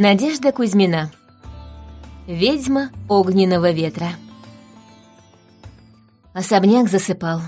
Надежда Кузьмина. Ведьма огненного ветра. Особняк засыпал.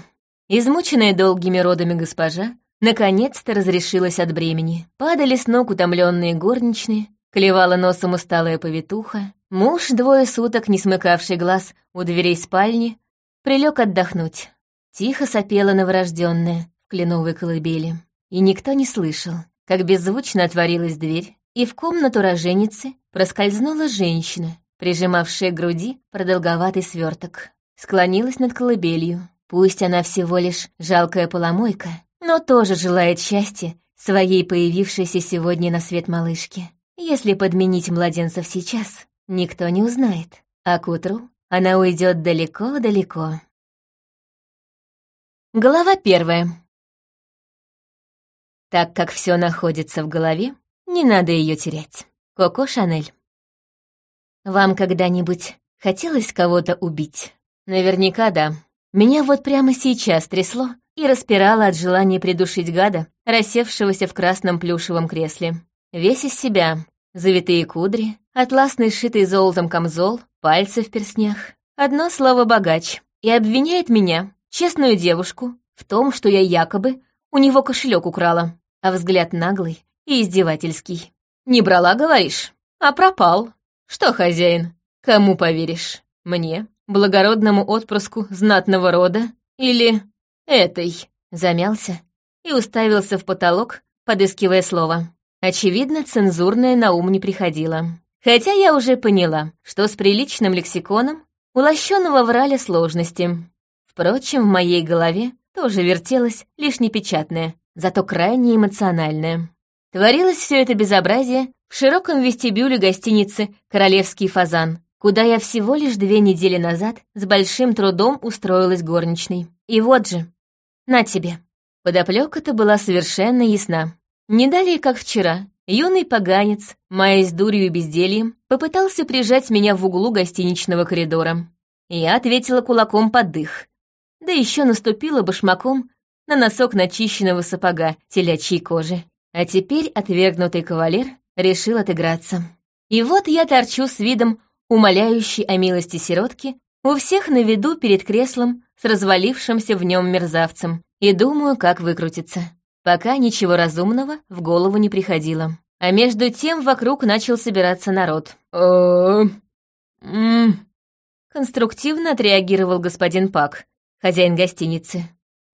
Измученная долгими родами госпожа наконец-то разрешилась от бремени. Падали с ног утомленные горничные, клевала носом усталая повитуха. Муж, двое суток не смыкавший глаз у дверей спальни, прилег отдохнуть. Тихо сопела новорожденная в кленовой колыбели. И никто не слышал, как беззвучно отворилась дверь, и в комнату роженицы проскользнула женщина, прижимавшая к груди продолговатый сверток. Склонилась над колыбелью. Пусть она всего лишь жалкая поломойка, но тоже желает счастья своей появившейся сегодня на свет малышки. Если подменить младенцев сейчас, никто не узнает, а к утру она уйдет далеко-далеко. Глава первая. Так как все находится в голове, не надо ее терять. Коко Шанель. Вам когда-нибудь хотелось кого-то убить? Наверняка да. Меня вот прямо сейчас трясло и распирало от желания придушить гада, рассевшегося в красном плюшевом кресле. Весь из себя. Завитые кудри, атласный сшитый золотом камзол, пальцы в перстнях. Одно слово «богач». И обвиняет меня, честную девушку, в том, что я якобы у него кошелек украла. А взгляд наглый, и издевательский. «Не брала, говоришь? А пропал. Что, хозяин, кому поверишь? Мне, благородному отпрыску знатного рода, или этой?» Замялся и уставился в потолок, подыскивая слово. Очевидно, цензурное на ум не приходило. Хотя я уже поняла, что с приличным лексиконом у врали сложности. Впрочем, в моей голове тоже вертелось лишь непечатное, зато крайне эмоциональное. Творилось все это безобразие в широком вестибюле гостиницы «Королевский фазан», куда я всего лишь две недели назад с большим трудом устроилась горничной. И вот же, на тебе. Подоплека-то была совершенно ясна. Не далее, как вчера, юный поганец, маясь дурью и бездельем, попытался прижать меня в углу гостиничного коридора. Я ответила кулаком под дых. Да еще наступила башмаком на носок начищенного сапога телячьей кожи. А теперь отвергнутый кавалер решил отыграться. И вот я торчу с видом, умоляющий о милости сиротки, у всех на виду перед креслом с развалившимся в нем мерзавцем, и думаю, как выкрутиться. Пока ничего разумного в голову не приходило. А между тем вокруг начал собираться народ. Конструктивно отреагировал господин Пак, хозяин гостиницы.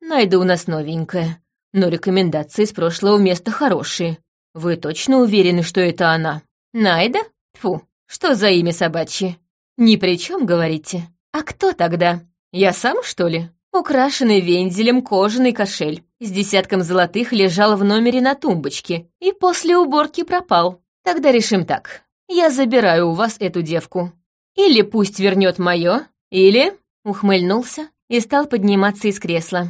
«Найду у нас новенькое но рекомендации с прошлого места хорошие. Вы точно уверены, что это она? Найда? Фу, что за имя собачье? Ни при чем, говорите? А кто тогда? Я сам, что ли? Украшенный вензелем кожаный кошель с десятком золотых лежал в номере на тумбочке и после уборки пропал. Тогда решим так. Я забираю у вас эту девку. Или пусть вернет мое, или...» Ухмыльнулся и стал подниматься из кресла.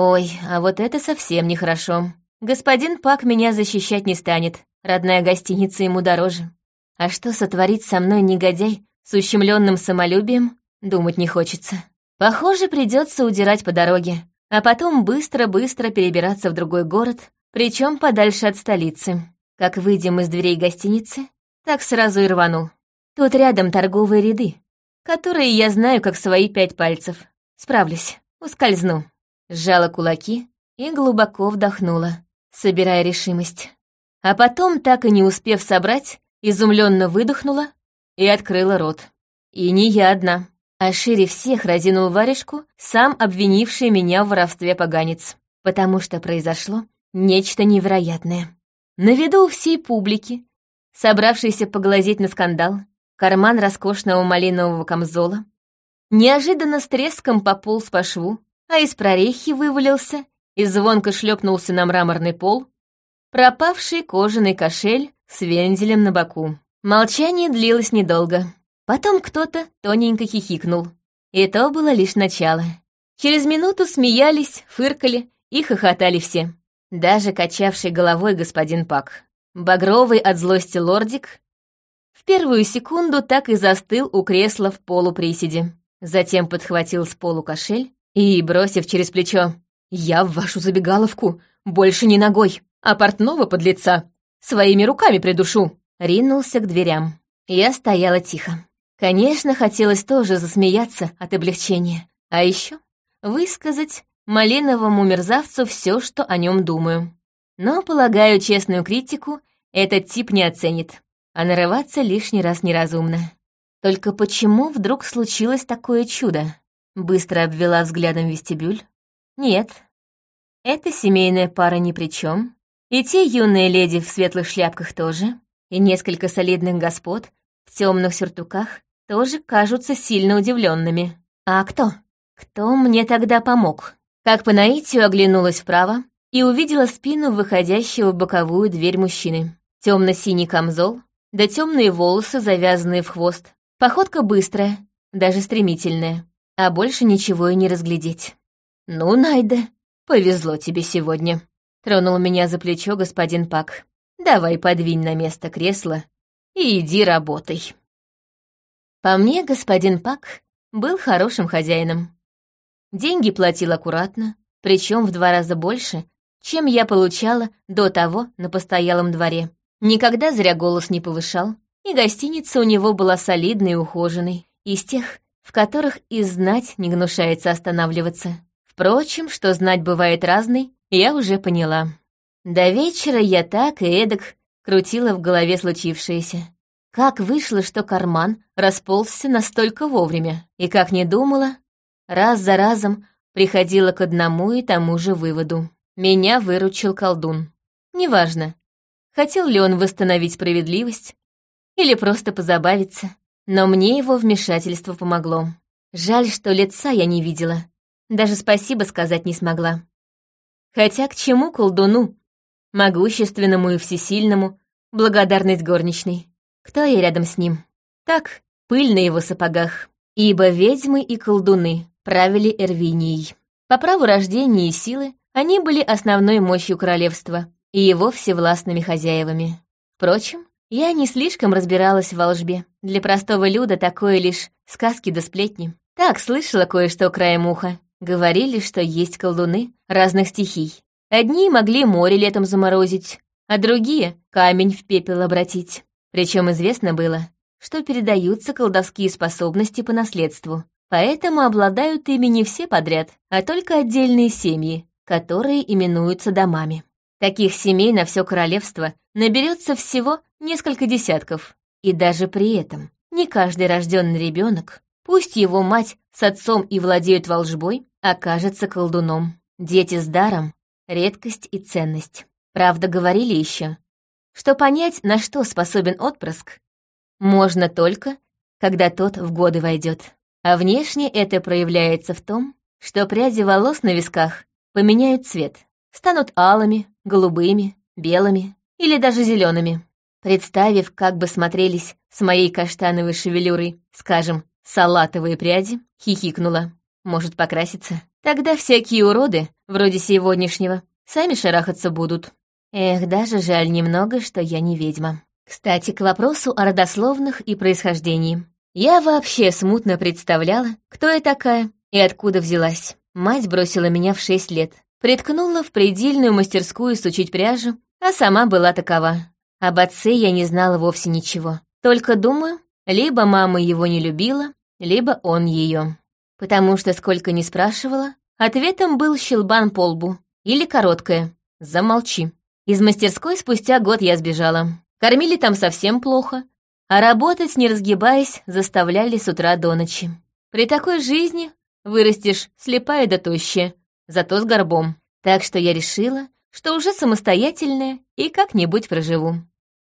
Ой, а вот это совсем нехорошо. Господин Пак меня защищать не станет. Родная гостиница ему дороже. А что сотворит со мной негодяй с ущемленным самолюбием, думать не хочется. Похоже, придется удирать по дороге, а потом быстро-быстро перебираться в другой город, причем подальше от столицы. Как выйдем из дверей гостиницы, так сразу и рвану. Тут рядом торговые ряды, которые я знаю как свои пять пальцев. Справлюсь, ускользну сжала кулаки и глубоко вдохнула, собирая решимость. А потом, так и не успев собрать, изумленно выдохнула и открыла рот. И не я одна, а шире всех разинул варежку, сам обвинивший меня в воровстве поганец, потому что произошло нечто невероятное. На виду всей публики, собравшейся поглазеть на скандал, карман роскошного малинового камзола, неожиданно с треском пополз по шву, а из прорехи вывалился и звонко шлепнулся на мраморный пол пропавший кожаный кошель с вензелем на боку. Молчание длилось недолго. Потом кто-то тоненько хихикнул. И то было лишь начало. Через минуту смеялись, фыркали и хохотали все. Даже качавший головой господин Пак. Багровый от злости лордик в первую секунду так и застыл у кресла в полуприседе. Затем подхватил с полу кошель и, бросив через плечо, «Я в вашу забегаловку больше не ногой, а портного под лица своими руками придушу». ринулся к дверям. Я стояла тихо. Конечно, хотелось тоже засмеяться от облегчения. А еще высказать малиновому мерзавцу все, что о нем думаю. Но, полагаю, честную критику этот тип не оценит, а нарываться лишний раз неразумно. Только почему вдруг случилось такое чудо? Быстро обвела взглядом вестибюль. Нет, эта семейная пара ни при чем. И те юные леди в светлых шляпках тоже, и несколько солидных господ в темных сюртуках тоже кажутся сильно удивленными. А кто? Кто мне тогда помог? Как по наитию оглянулась вправо и увидела спину выходящего в боковую дверь мужчины. Темно-синий камзол, да темные волосы, завязанные в хвост. Походка быстрая, даже стремительная, а больше ничего и не разглядеть. «Ну, Найда, повезло тебе сегодня», — тронул меня за плечо господин Пак. «Давай подвинь на место кресло и иди работай». По мне, господин Пак был хорошим хозяином. Деньги платил аккуратно, причем в два раза больше, чем я получала до того на постоялом дворе. Никогда зря голос не повышал, и гостиница у него была солидной и ухоженной, из тех, в которых и знать не гнушается останавливаться. Впрочем, что знать бывает разной, я уже поняла. До вечера я так и эдак крутила в голове случившееся. Как вышло, что карман расползся настолько вовремя, и как не думала, раз за разом приходила к одному и тому же выводу. Меня выручил колдун. Неважно, хотел ли он восстановить справедливость или просто позабавиться, но мне его вмешательство помогло. Жаль, что лица я не видела, даже спасибо сказать не смогла. Хотя к чему колдуну, могущественному и всесильному, благодарность горничной? Кто я рядом с ним? Так, пыль на его сапогах. Ибо ведьмы и колдуны правили Эрвинией. По праву рождения и силы они были основной мощью королевства и его всевластными хозяевами. Впрочем, я не слишком разбиралась в волжбе. Для простого люда такое лишь сказки да сплетни. Так, слышала кое-что краем уха. Говорили, что есть колдуны разных стихий. Одни могли море летом заморозить, а другие — камень в пепел обратить. Причем известно было, что передаются колдовские способности по наследству, поэтому обладают ими не все подряд, а только отдельные семьи, которые именуются домами. Таких семей на все королевство наберется всего несколько десятков, и даже при этом не каждый рожденный ребенок, пусть его мать с отцом и владеют волжбой, окажется колдуном. Дети с даром — редкость и ценность. Правда, говорили еще, что понять, на что способен отпрыск, можно только, когда тот в годы войдет. А внешне это проявляется в том, что пряди волос на висках поменяют цвет, станут алыми, голубыми, белыми или даже зелеными. Представив, как бы смотрелись с моей каштановой шевелюрой, скажем, салатовые пряди, хихикнула. Может, покраситься? Тогда всякие уроды, вроде сегодняшнего, сами шарахаться будут. Эх, даже жаль немного, что я не ведьма. Кстати, к вопросу о родословных и происхождении. Я вообще смутно представляла, кто я такая и откуда взялась. Мать бросила меня в шесть лет, приткнула в предельную мастерскую сучить пряжу, а сама была такова. Об отце я не знала вовсе ничего. Только думаю, либо мама его не любила, либо он ее. Потому что сколько ни спрашивала, ответом был щелбан по лбу или короткое «замолчи». Из мастерской спустя год я сбежала. Кормили там совсем плохо, а работать, не разгибаясь, заставляли с утра до ночи. При такой жизни вырастешь слепая да тощая, зато с горбом. Так что я решила, что уже самостоятельная и как-нибудь проживу.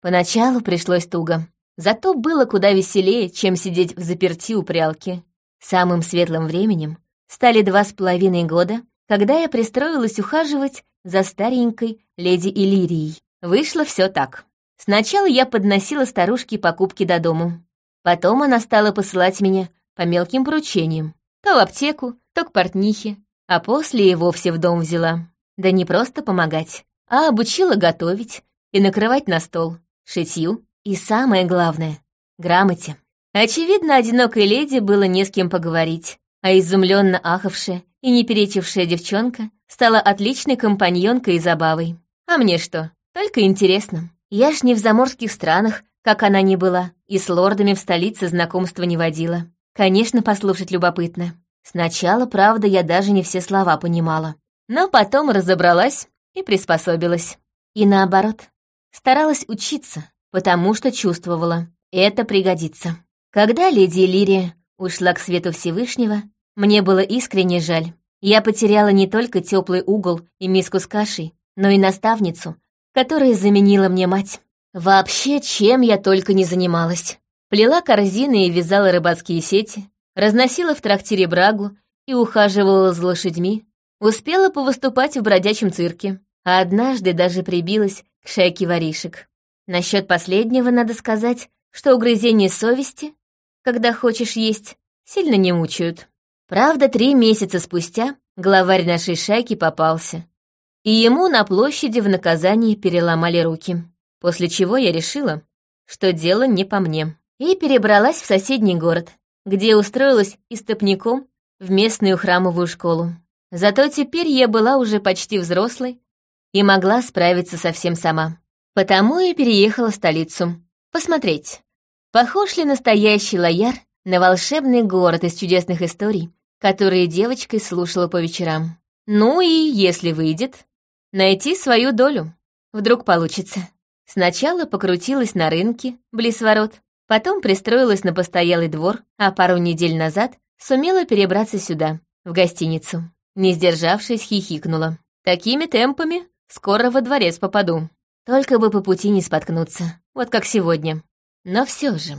Поначалу пришлось туго. Зато было куда веселее, чем сидеть в заперти у прялки. Самым светлым временем стали два с половиной года, когда я пристроилась ухаживать за старенькой леди Иллирией. Вышло все так. Сначала я подносила старушке покупки до дому. Потом она стала посылать меня по мелким поручениям. То в аптеку, то к портнихе, а после и вовсе в дом взяла. Да не просто помогать, а обучила готовить и накрывать на стол, шитью и, самое главное, грамоте. Очевидно, одинокой леди было не с кем поговорить, а изумленно ахавшая и не перечившая девчонка стала отличной компаньонкой и забавой. А мне что? Только интересно. Я ж не в заморских странах как она ни была, и с лордами в столице знакомства не водила. Конечно, послушать любопытно. Сначала, правда, я даже не все слова понимала. Но потом разобралась и приспособилась. И наоборот, старалась учиться, потому что чувствовала, это пригодится. Когда леди Лирия ушла к свету Всевышнего, мне было искренне жаль. Я потеряла не только теплый угол и миску с кашей, но и наставницу, которая заменила мне мать. Вообще, чем я только не занималась. Плела корзины и вязала рыбацкие сети, разносила в трактире брагу и ухаживала за лошадьми, успела повыступать в бродячем цирке, а однажды даже прибилась к шайке воришек. Насчет последнего надо сказать, что угрызения совести, когда хочешь есть, сильно не мучают. Правда, три месяца спустя главарь нашей шайки попался, и ему на площади в наказании переломали руки, после чего я решила, что дело не по мне, и перебралась в соседний город, где устроилась истопником в местную храмовую школу. Зато теперь я была уже почти взрослой и могла справиться совсем сама. Потому и переехала в столицу. Посмотреть, похож ли настоящий лояр на волшебный город из чудесных историй, которые девочкой слушала по вечерам. Ну и, если выйдет, найти свою долю. Вдруг получится. Сначала покрутилась на рынке, близ ворот, потом пристроилась на постоялый двор, а пару недель назад сумела перебраться сюда, в гостиницу. Не сдержавшись, хихикнула. Такими темпами скоро во дворец попаду. Только бы по пути не споткнуться, вот как сегодня. Но все же,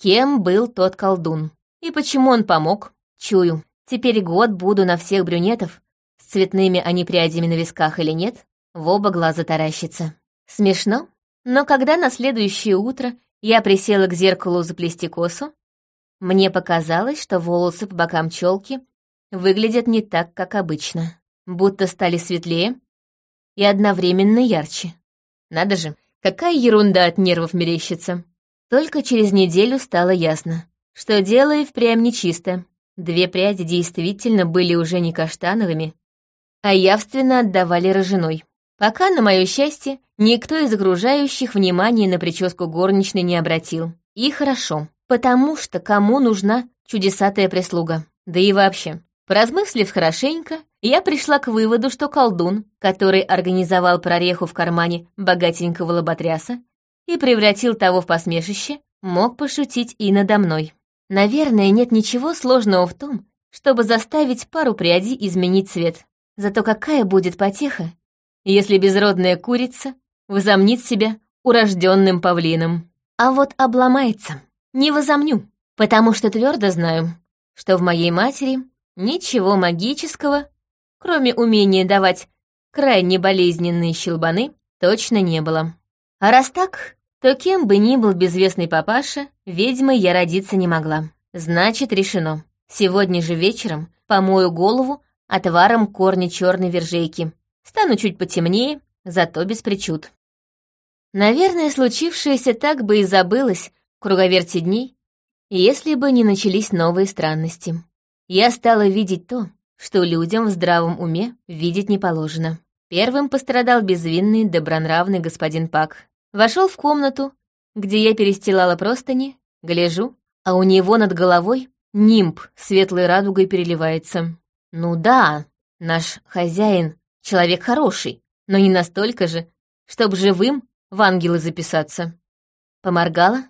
кем был тот колдун? И почему он помог? Чую, теперь год буду на всех брюнетов, с цветными они прядями на висках или нет, в оба глаза таращится. Смешно, но когда на следующее утро я присела к зеркалу заплести косу, мне показалось, что волосы по бокам челки выглядят не так, как обычно, будто стали светлее и одновременно ярче. Надо же, какая ерунда от нервов мерещится. Только через неделю стало ясно, что дело и впрямь нечисто. Две пряди действительно были уже не каштановыми, а явственно отдавали рыжиной. Пока, на мое счастье, никто из окружающих внимания на прическу горничной не обратил. И хорошо, потому что кому нужна чудесатая прислуга? Да и вообще, Поразмыслив хорошенько, я пришла к выводу, что колдун, который организовал прореху в кармане богатенького лоботряса и превратил того в посмешище, мог пошутить и надо мной. Наверное, нет ничего сложного в том, чтобы заставить пару прядей изменить цвет. Зато какая будет потеха, если безродная курица возомнит себя урожденным павлином. А вот обломается. Не возомню, потому что твердо знаю, что в моей матери Ничего магического, кроме умения давать крайне болезненные щелбаны, точно не было. А раз так, то кем бы ни был безвестный папаша, ведьмой я родиться не могла. Значит, решено. Сегодня же вечером помою голову отваром корня черной вержейки. Стану чуть потемнее, зато без причуд. Наверное, случившееся так бы и забылось в круговерте дней, если бы не начались новые странности я стала видеть то, что людям в здравом уме видеть не положено. Первым пострадал безвинный, добронравный господин Пак. Вошел в комнату, где я перестилала простыни, гляжу, а у него над головой нимб светлой радугой переливается. Ну да, наш хозяин — человек хороший, но не настолько же, чтобы живым в ангелы записаться. Поморгала,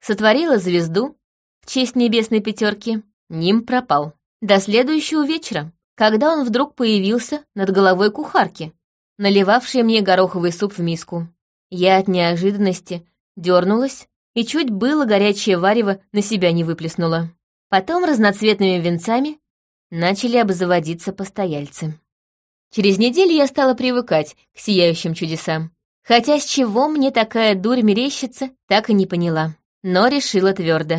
сотворила звезду в честь небесной пятерки Ним пропал. До следующего вечера, когда он вдруг появился над головой кухарки, наливавшей мне гороховый суп в миску. Я от неожиданности дернулась и чуть было горячее варево на себя не выплеснула. Потом разноцветными венцами начали обзаводиться постояльцы. Через неделю я стала привыкать к сияющим чудесам. Хотя с чего мне такая дурь мерещится, так и не поняла. Но решила твердо.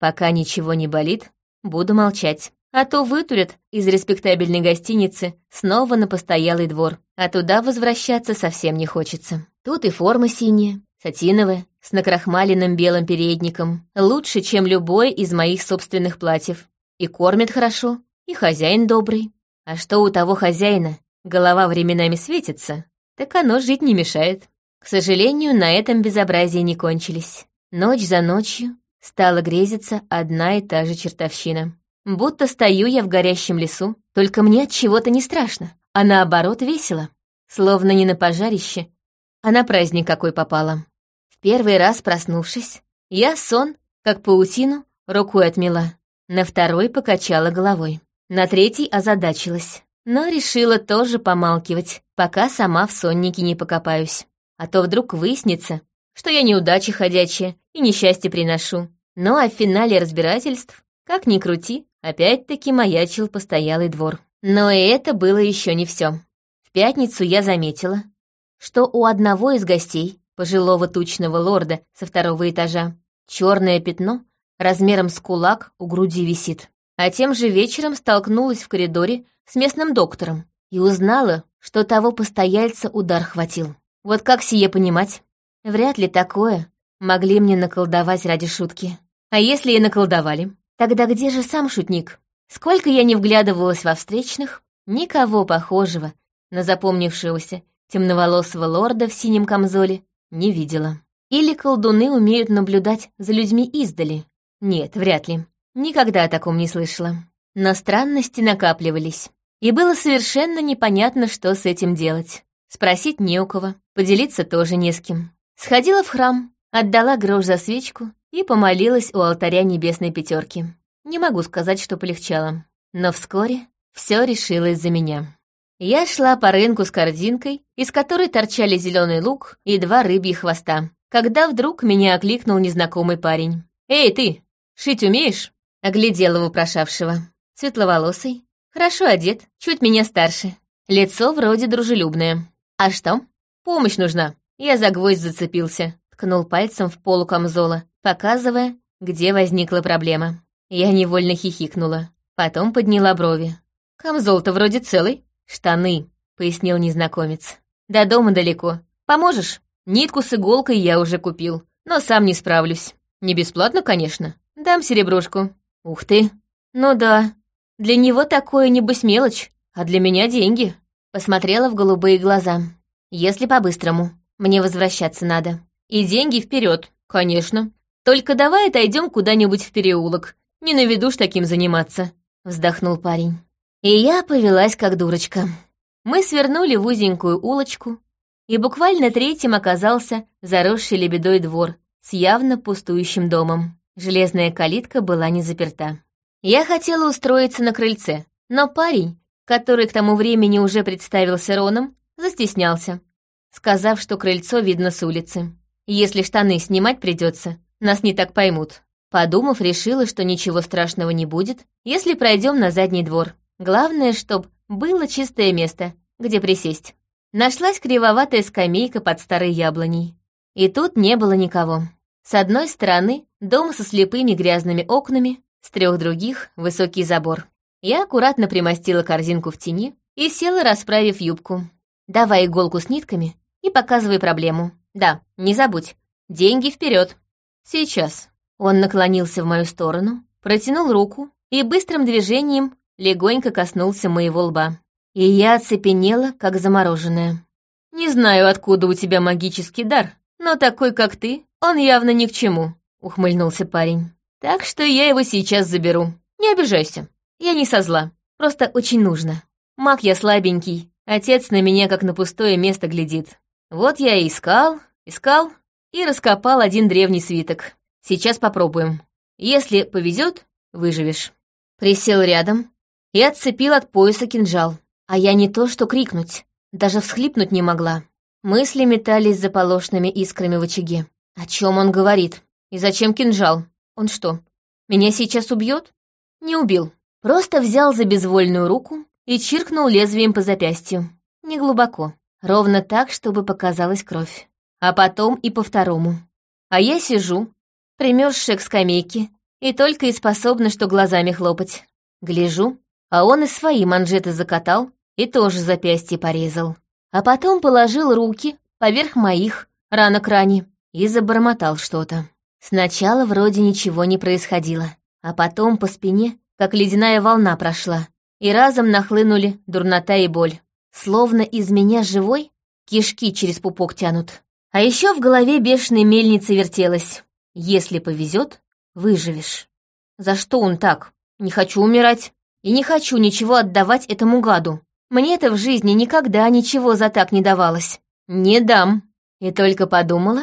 Пока ничего не болит, Буду молчать. А то вытурят из респектабельной гостиницы снова на постоялый двор, а туда возвращаться совсем не хочется. Тут и форма синяя, сатиновая, с накрахмаленным белым передником, лучше, чем любое из моих собственных платьев. И кормят хорошо, и хозяин добрый. А что у того хозяина? Голова временами светится, так оно жить не мешает. К сожалению, на этом безобразии не кончились. Ночь за ночью стала грезиться одна и та же чертовщина. Будто стою я в горящем лесу, только мне от чего-то не страшно, а наоборот весело. Словно не на пожарище, а на праздник какой попала. В первый раз проснувшись, я сон, как паутину, рукой отмела. На второй покачала головой. На третий озадачилась. Но решила тоже помалкивать, пока сама в соннике не покопаюсь. А то вдруг выяснится, что я неудачи ходячая и несчастье приношу. Ну а в финале разбирательств, как ни крути, опять-таки маячил постоялый двор. Но и это было еще не все. В пятницу я заметила, что у одного из гостей, пожилого тучного лорда со второго этажа, черное пятно размером с кулак у груди висит. А тем же вечером столкнулась в коридоре с местным доктором и узнала, что того постояльца удар хватил. Вот как сие понимать? Вряд ли такое могли мне наколдовать ради шутки. А если и наколдовали, тогда где же сам шутник? Сколько я не вглядывалась во встречных, никого похожего на запомнившегося темноволосого лорда в синем камзоле не видела. Или колдуны умеют наблюдать за людьми издали? Нет, вряд ли. Никогда о таком не слышала. Но странности накапливались. И было совершенно непонятно, что с этим делать. Спросить не у кого, поделиться тоже не с кем. Сходила в храм, отдала грош за свечку и помолилась у алтаря небесной пятерки. Не могу сказать, что полегчало. Но вскоре все решилось за меня. Я шла по рынку с корзинкой, из которой торчали зеленый лук и два рыбьи хвоста, когда вдруг меня окликнул незнакомый парень. «Эй, ты, шить умеешь?» Оглядела вопрошавшего. Светловолосый, хорошо одет, чуть меня старше. Лицо вроде дружелюбное. «А что?» «Помощь нужна». Я за гвоздь зацепился, ткнул пальцем в полу камзола, показывая, где возникла проблема. Я невольно хихикнула, потом подняла брови. «Камзол-то вроде целый». «Штаны», — пояснил незнакомец. «До дома далеко. Поможешь? Нитку с иголкой я уже купил, но сам не справлюсь. Не бесплатно, конечно. Дам серебрушку». «Ух ты! Ну да. Для него такое небось мелочь, а для меня деньги». Посмотрела в голубые глаза. «Если по-быстрому. Мне возвращаться надо. И деньги вперед, конечно. Только давай отойдем куда-нибудь в переулок. Не на виду ж таким заниматься», — вздохнул парень. И я повелась как дурочка. Мы свернули в узенькую улочку, и буквально третьим оказался заросший лебедой двор с явно пустующим домом. Железная калитка была не заперта. Я хотела устроиться на крыльце, но парень, который к тому времени уже представился Роном, застеснялся сказав, что крыльцо видно с улицы. Если штаны снимать придется, нас не так поймут. Подумав, решила, что ничего страшного не будет, если пройдем на задний двор. Главное, чтоб было чистое место, где присесть. Нашлась кривоватая скамейка под старой яблоней. И тут не было никого. С одной стороны дом со слепыми грязными окнами, с трех других — высокий забор. Я аккуратно примостила корзинку в тени и села, расправив юбку. Давай иголку с нитками и показывай проблему. Да, не забудь. Деньги вперед. Сейчас. Он наклонился в мою сторону, протянул руку и быстрым движением легонько коснулся моего лба. И я оцепенела, как замороженная. «Не знаю, откуда у тебя магический дар, но такой, как ты, он явно ни к чему», — ухмыльнулся парень. «Так что я его сейчас заберу. Не обижайся. Я не со зла. Просто очень нужно. Маг я слабенький. Отец на меня как на пустое место глядит. Вот я и искал, искал и раскопал один древний свиток. Сейчас попробуем. Если повезет, выживешь. Присел рядом и отцепил от пояса кинжал. А я не то что крикнуть, даже всхлипнуть не могла. Мысли метались заполошными искрами в очаге. О чем он говорит? И зачем кинжал? Он что, меня сейчас убьет? Не убил. Просто взял за безвольную руку и чиркнул лезвием по запястью. Неглубоко. Ровно так, чтобы показалась кровь. А потом и по второму. А я сижу, примёрзшая к скамейке, и только и способна, что глазами хлопать. Гляжу, а он и свои манжеты закатал и тоже запястье порезал. А потом положил руки поверх моих, рано к ране, и забормотал что-то. Сначала вроде ничего не происходило, а потом по спине, как ледяная волна прошла, и разом нахлынули дурнота и боль. Словно из меня живой кишки через пупок тянут. А еще в голове бешеной мельницы вертелась. Если повезет, выживешь. За что он так? Не хочу умирать. И не хочу ничего отдавать этому гаду. Мне-то в жизни никогда ничего за так не давалось. Не дам. И только подумала,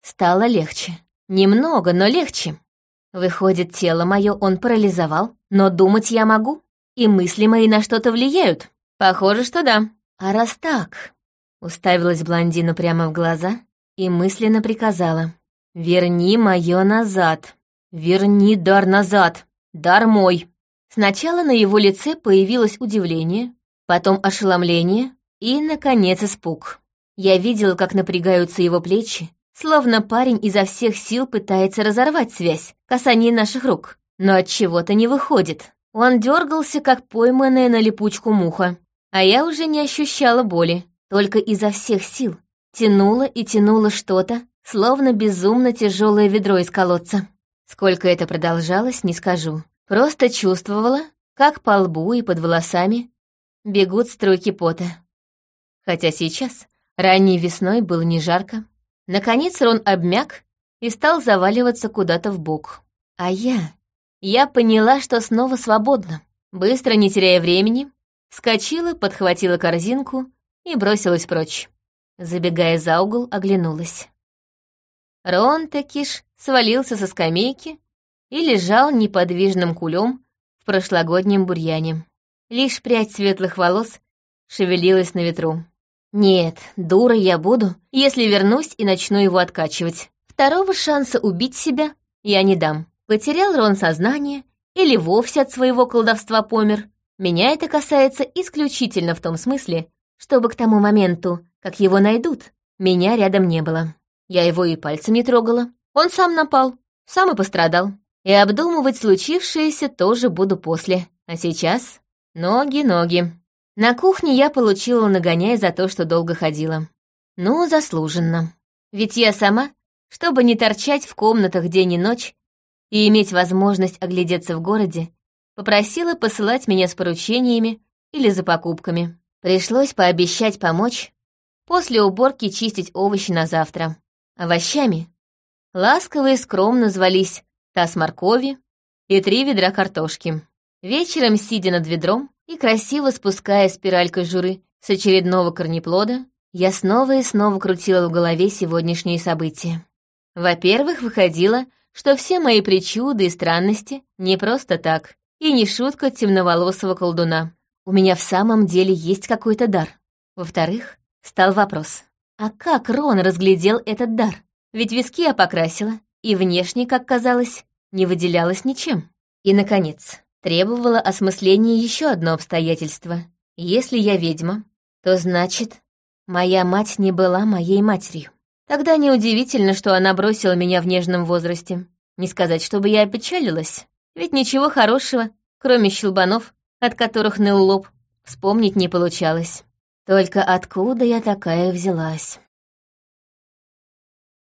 стало легче. Немного, но легче. Выходит, тело мое он парализовал, но думать я могу, и мысли мои на что-то влияют. Похоже, что да. А раз так... Уставилась блондину прямо в глаза и мысленно приказала. «Верни мое назад. Верни дар назад. Дар мой». Сначала на его лице появилось удивление, потом ошеломление и, наконец, испуг. Я видела, как напрягаются его плечи, словно парень изо всех сил пытается разорвать связь, касание наших рук, но от чего-то не выходит. Он дергался, как пойманная на липучку муха, а я уже не ощущала боли, только изо всех сил тянула и тянула что-то, словно безумно тяжелое ведро из колодца. Сколько это продолжалось, не скажу. Просто чувствовала, как по лбу и под волосами бегут струйки пота. Хотя сейчас, ранней весной, было не жарко. Наконец Рон обмяк и стал заваливаться куда-то в бок. А я... Я поняла, что снова свободна. Быстро, не теряя времени, вскочила, подхватила корзинку и бросилась прочь. Забегая за угол, оглянулась. Рон Такиш свалился со скамейки и лежал неподвижным кулем в прошлогоднем бурьяне. Лишь прядь светлых волос шевелилась на ветру. Нет, дура я буду, если вернусь и начну его откачивать. Второго шанса убить себя я не дам. Потерял Рон сознание или вовсе от своего колдовства помер. Меня это касается исключительно в том смысле, чтобы к тому моменту, как его найдут, меня рядом не было. Я его и пальцем не трогала. Он сам напал, сам и пострадал. И обдумывать случившееся тоже буду после. А сейчас ноги, ноги. На кухне я получила нагоняй за то, что долго ходила. Ну, заслуженно. Ведь я сама, чтобы не торчать в комнатах день и ночь и иметь возможность оглядеться в городе, попросила посылать меня с поручениями или за покупками. Пришлось пообещать помочь после уборки чистить овощи на завтра. Овощами ласково и скромно звались таз моркови и три ведра картошки. Вечером, сидя над ведром и красиво спуская спираль кожуры с очередного корнеплода, я снова и снова крутила в голове сегодняшние события. Во-первых, выходило, что все мои причуды и странности не просто так, и не шутка темноволосого колдуна. У меня в самом деле есть какой-то дар. Во-вторых, стал вопрос, а как Рон разглядел этот дар? Ведь виски я покрасила, и внешне, как казалось, не выделялась ничем. И, наконец, требовало осмысления еще одно обстоятельство. Если я ведьма, то значит, моя мать не была моей матерью. Тогда неудивительно, что она бросила меня в нежном возрасте. Не сказать, чтобы я опечалилась, ведь ничего хорошего, кроме щелбанов, от которых ныл лоб, вспомнить не получалось. Только откуда я такая взялась?